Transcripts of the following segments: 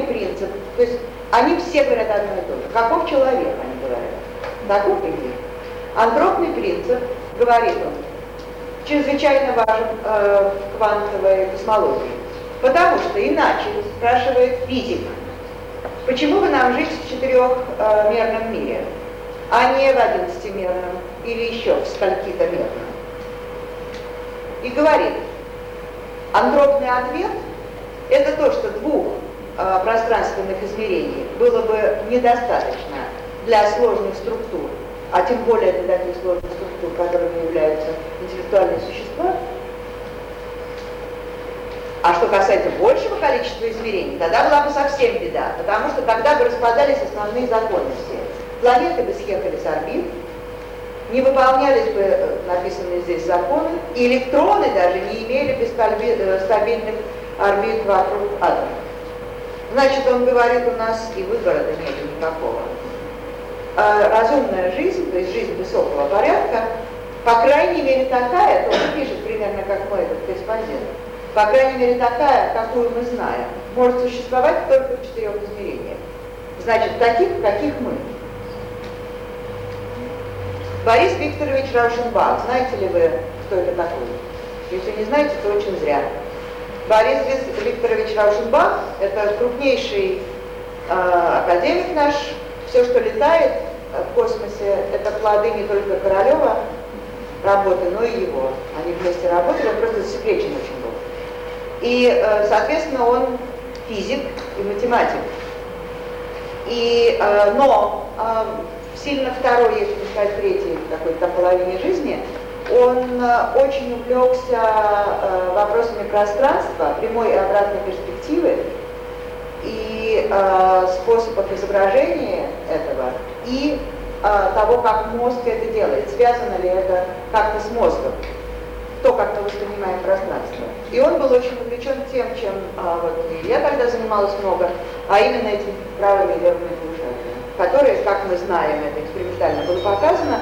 антропный принцип, то есть они все говорят одно и то же. Каков человек, они говорят. Таков и Антропный принцип, говорит он, чрезвычайно важен э, в квантовой космологии. Потому что иначе, спрашивает физик, почему бы нам жить в четырехмерном мире, а не в одиннадцатимерном или еще в скольки-то мерном? И говорит, антропный ответ – это то, что двух э, пространственных измерений было бы недостаточно для сложных структур, а тем более для таких сложных структур, которыми являются интеллектуальные существа, а что касается большего количества измерений, тогда была бы совсем беда, потому что тогда бы распадались основные законы все. Планеты бы съехали с орбит, не выполнялись бы э, написанные здесь законы, и электроны даже не имели бы э, стабильных орбит вокруг атома. Значит, он говорит, у нас и выбора-то нет никакого. А разумная жизнь, то есть жизнь высокого порядка, по крайней мере такая, то он пишет примерно как мой этот корреспондент, по крайней мере такая, какую мы знаем, может существовать только в четырех измерениях. Значит, таких, каких мы. Борис Викторович Раушенбах, знаете ли вы, кто это такой? Если не знаете, то очень зря. Борис Викторович Раушенбах – это крупнейший э, академик наш. Все, что летает в космосе, это плоды не только Королева работы, но и его. Они вместе работали, он просто засекречен очень был. И, э, соответственно, он физик и математик. И, э, но э, сильно второй, если не сказать третий, какой-то половине жизни, он очень увлекся вопросами пространства, прямой и обратной перспективы и способов изображения этого, и того, как мозг это делает, связано ли это как-то с мозгом то, как мы воспринимаем пространство. И он был очень увлечен тем, чем вот, я тогда занималась много, а именно этими правыми и левыми полушариями, которые, как мы знаем, это экспериментально было показано,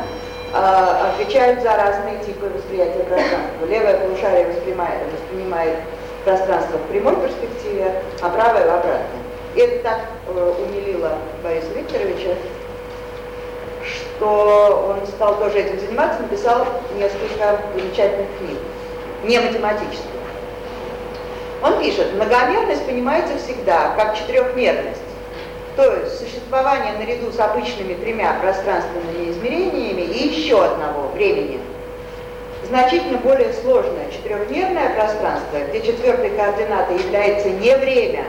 отвечают за разные типы восприятия пространства. Левое полушарие воспринимает, воспринимает пространство в прямой перспективе, а правое в обратной. И это так э, умилило Бориса Викторовича, что он стал тоже этим заниматься, написал несколько замечательных книг, не математических. Он пишет, многомерность понимается всегда как четырехмерность, то есть существование наряду с обычными тремя пространственными измерениями и еще одного времени. Значительно более сложное четырехмерное пространство, где четвертой координатой является не время,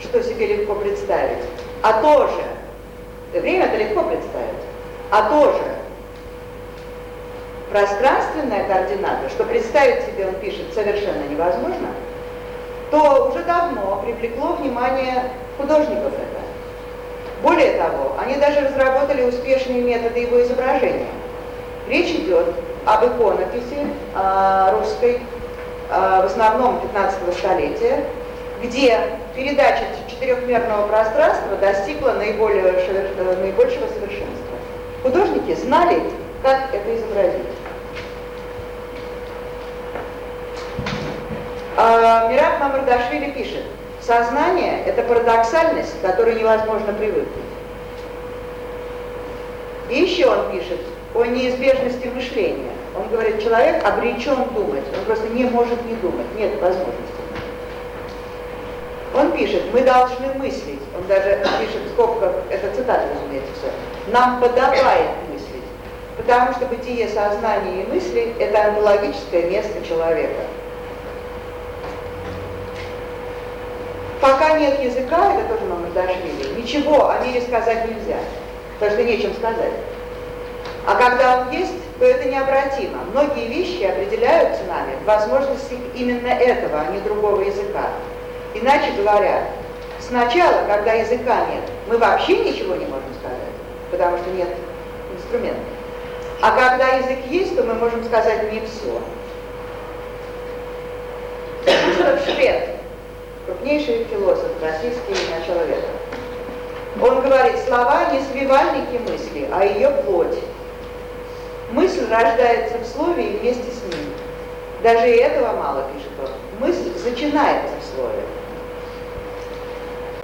что себе легко представить, а тоже. Время это легко представить а тоже пространственная координата, что представить себе, он пишет, совершенно невозможно, то уже давно привлекло внимание художников это. Более того, они даже разработали успешные методы его изображения. Речь идет об иконописи э, русской, э, в основном 15 столетия, где передача четырехмерного пространства достигла наиболее, э, наибольшего совершенства. Художники знали, как это изобразить. А Мират Мамардашвили пишет, сознание – это парадоксальность, к которой невозможно привыкнуть. И еще он пишет о неизбежности мышления. Он говорит, человек обречен думать, он просто не может не думать, нет возможности. Он пишет, мы должны мыслить, он даже пишет в скобках, это цитата, разумеется, все, нам подобает мыслить, потому что бытие сознания и мысли – это аналогическое место человека. Пока нет языка, это тоже мы дошли, ничего о мире сказать нельзя, потому что нечем сказать. А когда он есть, то это необратимо. Многие вещи определяются нами в возможности именно этого, а не другого языка. Иначе говоря, сначала, когда языка нет, мы вообще ничего не можем сказать, потому что нет инструментов. А когда язык есть, то мы можем сказать не все. Гусаров Швед, крупнейший философ российский начала века, он говорит, слова не свивальники мысли, а ее плоть. Мысль рождается в слове и вместе с ним. Даже и этого мало, пишет он. Мысль зачинается в слове.